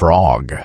frog.